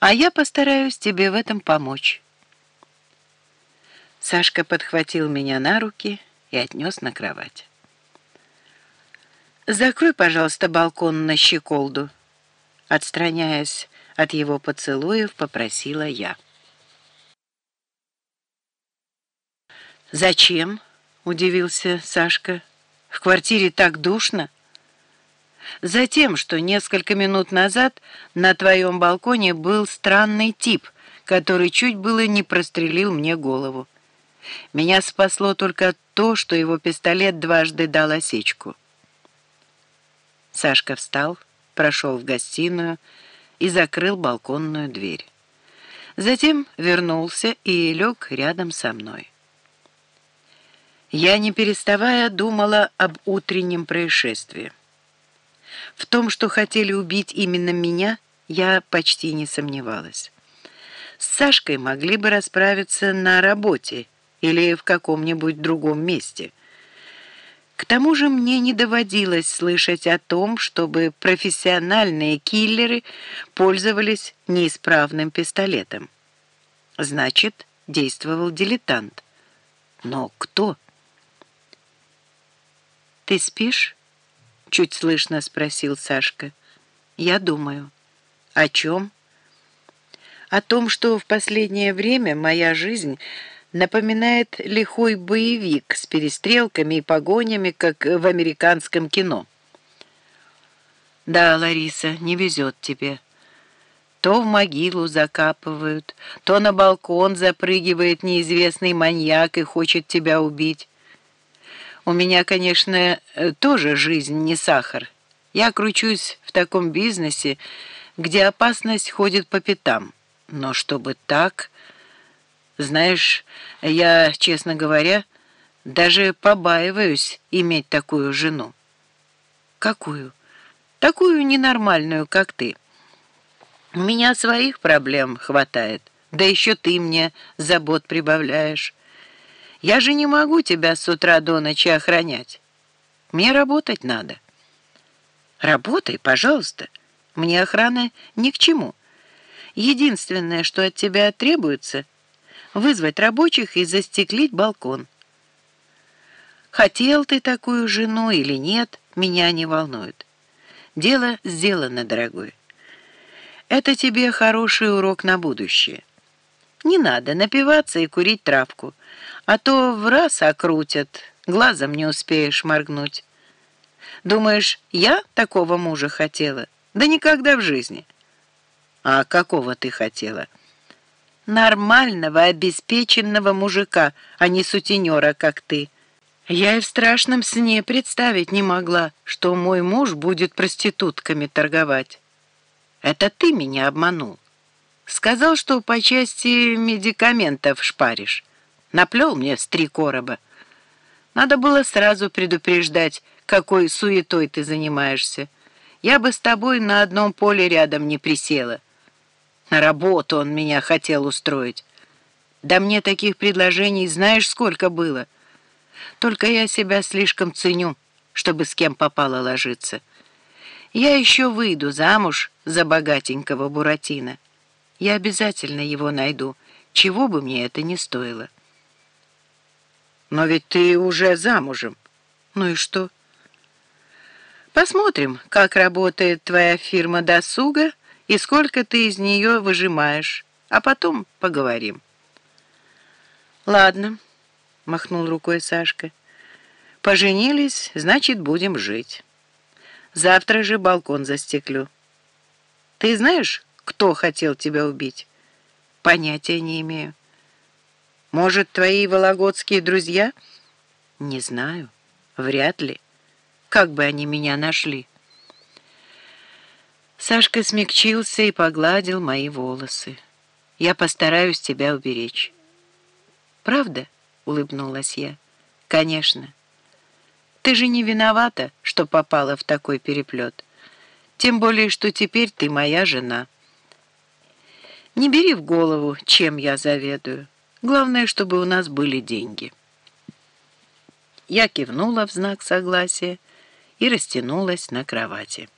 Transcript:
а я постараюсь тебе в этом помочь». Сашка подхватил меня на руки и отнес на кровать. «Закрой, пожалуйста, балкон на щеколду», — отстраняясь от его поцелуев, попросила я. «Зачем?» — удивился Сашка. «В квартире так душно». «Затем, что несколько минут назад на твоем балконе был странный тип, который чуть было не прострелил мне голову. Меня спасло только то, что его пистолет дважды дал осечку». Сашка встал, прошел в гостиную и закрыл балконную дверь. Затем вернулся и лег рядом со мной. Я, не переставая, думала об утреннем происшествии. В том, что хотели убить именно меня, я почти не сомневалась. С Сашкой могли бы расправиться на работе или в каком-нибудь другом месте – к тому же мне не доводилось слышать о том, чтобы профессиональные киллеры пользовались неисправным пистолетом. Значит, действовал дилетант. Но кто? «Ты спишь?» — чуть слышно спросил Сашка. «Я думаю». «О чем?» «О том, что в последнее время моя жизнь...» напоминает лихой боевик с перестрелками и погонями, как в американском кино. Да, Лариса, не везет тебе. То в могилу закапывают, то на балкон запрыгивает неизвестный маньяк и хочет тебя убить. У меня, конечно, тоже жизнь не сахар. Я кручусь в таком бизнесе, где опасность ходит по пятам. Но чтобы так... Знаешь, я, честно говоря, даже побаиваюсь иметь такую жену. Какую? Такую ненормальную, как ты. У меня своих проблем хватает, да еще ты мне забот прибавляешь. Я же не могу тебя с утра до ночи охранять. Мне работать надо. Работай, пожалуйста. Мне охрана ни к чему. Единственное, что от тебя требуется — вызвать рабочих и застеклить балкон. Хотел ты такую жену или нет, меня не волнует. Дело сделано, дорогой. Это тебе хороший урок на будущее. Не надо напиваться и курить травку, а то в раз окрутят, глазом не успеешь моргнуть. Думаешь, я такого мужа хотела? Да никогда в жизни. А какого ты хотела?» нормального, обеспеченного мужика, а не сутенера, как ты. Я и в страшном сне представить не могла, что мой муж будет проститутками торговать. Это ты меня обманул. Сказал, что по части медикаментов шпаришь. Наплел мне с три короба. Надо было сразу предупреждать, какой суетой ты занимаешься. Я бы с тобой на одном поле рядом не присела. На работу он меня хотел устроить. Да мне таких предложений знаешь сколько было. Только я себя слишком ценю, чтобы с кем попало ложиться. Я еще выйду замуж за богатенького Буратино. Я обязательно его найду, чего бы мне это ни стоило. Но ведь ты уже замужем. Ну и что? Посмотрим, как работает твоя фирма «Досуга», и сколько ты из нее выжимаешь, а потом поговорим». «Ладно», — махнул рукой Сашка. «Поженились, значит, будем жить. Завтра же балкон застеклю. Ты знаешь, кто хотел тебя убить?» «Понятия не имею». «Может, твои вологодские друзья?» «Не знаю. Вряд ли. Как бы они меня нашли?» Сашка смягчился и погладил мои волосы. «Я постараюсь тебя уберечь». «Правда?» — улыбнулась я. «Конечно. Ты же не виновата, что попала в такой переплет. Тем более, что теперь ты моя жена. Не бери в голову, чем я заведую. Главное, чтобы у нас были деньги». Я кивнула в знак согласия и растянулась на кровати.